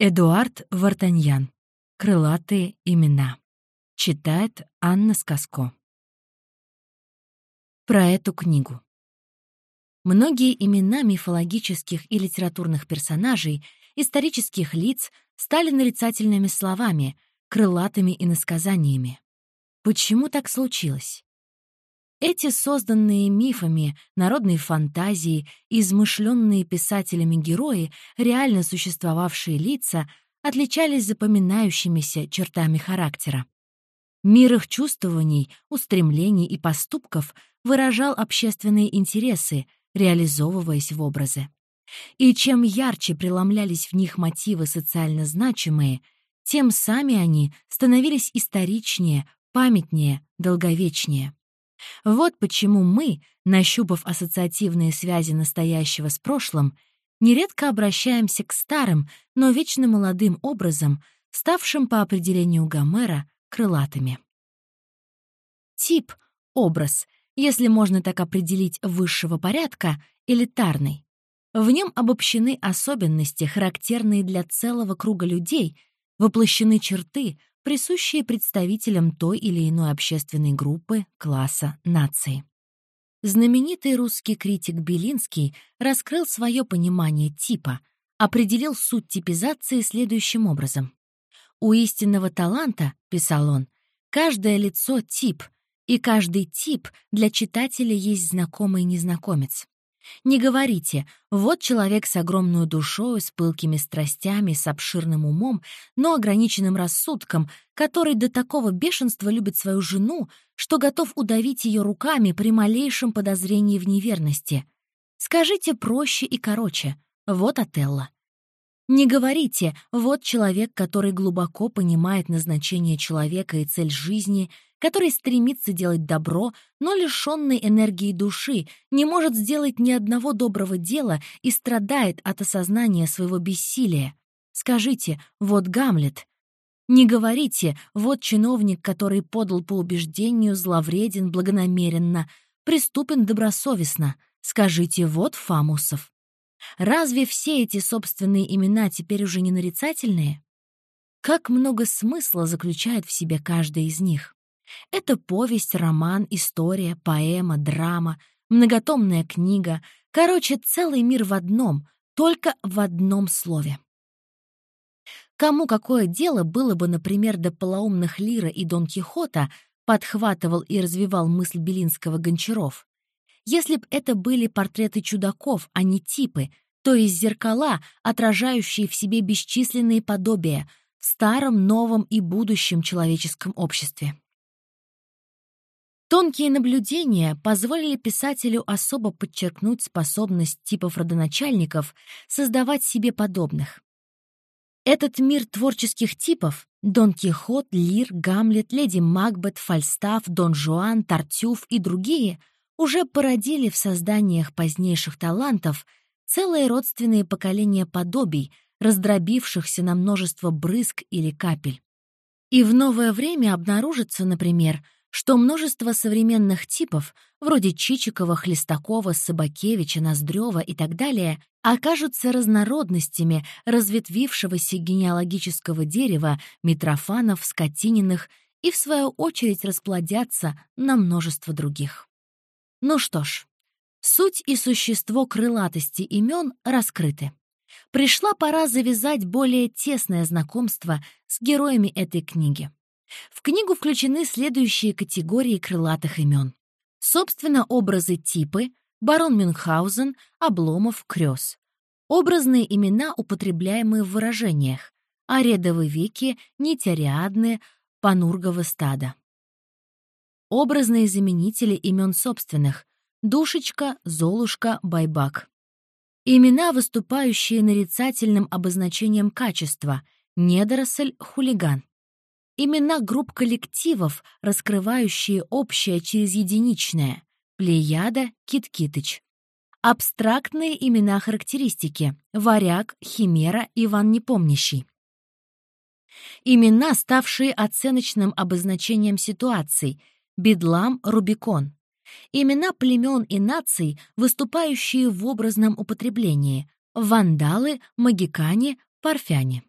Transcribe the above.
Эдуард Вартаньян. Крылатые имена. Читает Анна Сказко. Про эту книгу. Многие имена мифологических и литературных персонажей, исторических лиц стали нарицательными словами, крылатыми иносказаниями. Почему так случилось? Эти созданные мифами, народной фантазией, измышленные писателями герои, реально существовавшие лица, отличались запоминающимися чертами характера. Мир их чувствований, устремлений и поступков выражал общественные интересы, реализовываясь в образы. И чем ярче преломлялись в них мотивы социально значимые, тем сами они становились историчнее, памятнее, долговечнее. Вот почему мы, нащупав ассоциативные связи настоящего с прошлым, нередко обращаемся к старым, но вечно молодым образам, ставшим по определению Гомера крылатыми. Тип — образ, если можно так определить высшего порядка, элитарный. В нем обобщены особенности, характерные для целого круга людей, воплощены черты, присущие представителям той или иной общественной группы, класса, нации. Знаменитый русский критик Белинский раскрыл свое понимание типа, определил суть типизации следующим образом. «У истинного таланта, — писал он, — каждое лицо — тип, и каждый тип для читателя есть знакомый незнакомец. Не говорите, вот человек с огромной душой, с пылкими страстями, с обширным умом, но ограниченным рассудком, который до такого бешенства любит свою жену, что готов удавить ее руками при малейшем подозрении в неверности. Скажите проще и короче. Вот Отелло. Не говорите, вот человек, который глубоко понимает назначение человека и цель жизни, который стремится делать добро, но лишенный энергии души, не может сделать ни одного доброго дела и страдает от осознания своего бессилия. Скажите, вот Гамлет. Не говорите, вот чиновник, который подал по убеждению, зловреден, благонамеренно, преступен добросовестно. Скажите, вот Фамусов. Разве все эти собственные имена теперь уже не нарицательные? Как много смысла заключает в себе каждый из них. Это повесть, роман, история, поэма, драма, многотомная книга, короче, целый мир в одном, только в одном слове. Кому какое дело было бы, например, до полоумных Лира и Дон Кихота, подхватывал и развивал мысль Белинского Гончаров. Если б это были портреты чудаков, а не типы, то есть зеркала, отражающие в себе бесчисленные подобия в старом, новом и будущем человеческом обществе. Тонкие наблюдения позволили писателю особо подчеркнуть способность типов родоначальников создавать себе подобных. Этот мир творческих типов — Дон Кихот, Лир, Гамлет, Леди Макбет, Фальстаф, Дон Жуан, Тартюф и другие — уже породили в созданиях позднейших талантов целые родственные поколения подобий, раздробившихся на множество брызг или капель. И в новое время обнаружится, например, что множество современных типов, вроде Чичикова, Хлестакова, Собакевича, Ноздрёва и так далее, окажутся разнородностями разветвившегося генеалогического дерева Митрофанов, Скотининых и, в свою очередь, расплодятся на множество других. Ну что ж, суть и существо крылатости имен раскрыты. Пришла пора завязать более тесное знакомство с героями этой книги. В книгу включены следующие категории крылатых имен. Собственно, образы-типы — барон Мюнхгаузен, Обломов, Крёс. Образные имена, употребляемые в выражениях. Аредовы веки, Нитяриадны, Панургово стада. Образные заменители имен собственных — Душечка, Золушка, Байбак. Имена, выступающие нарицательным обозначением качества — недоросль, хулиган. Имена групп коллективов, раскрывающие общее через единичное. Плеяда, Кит-Китыч. Абстрактные имена-характеристики. Варяг, Химера, Иван Непомнящий. Имена, ставшие оценочным обозначением ситуаций. Бедлам, Рубикон. Имена племен и наций, выступающие в образном употреблении. Вандалы, магикане, парфяне.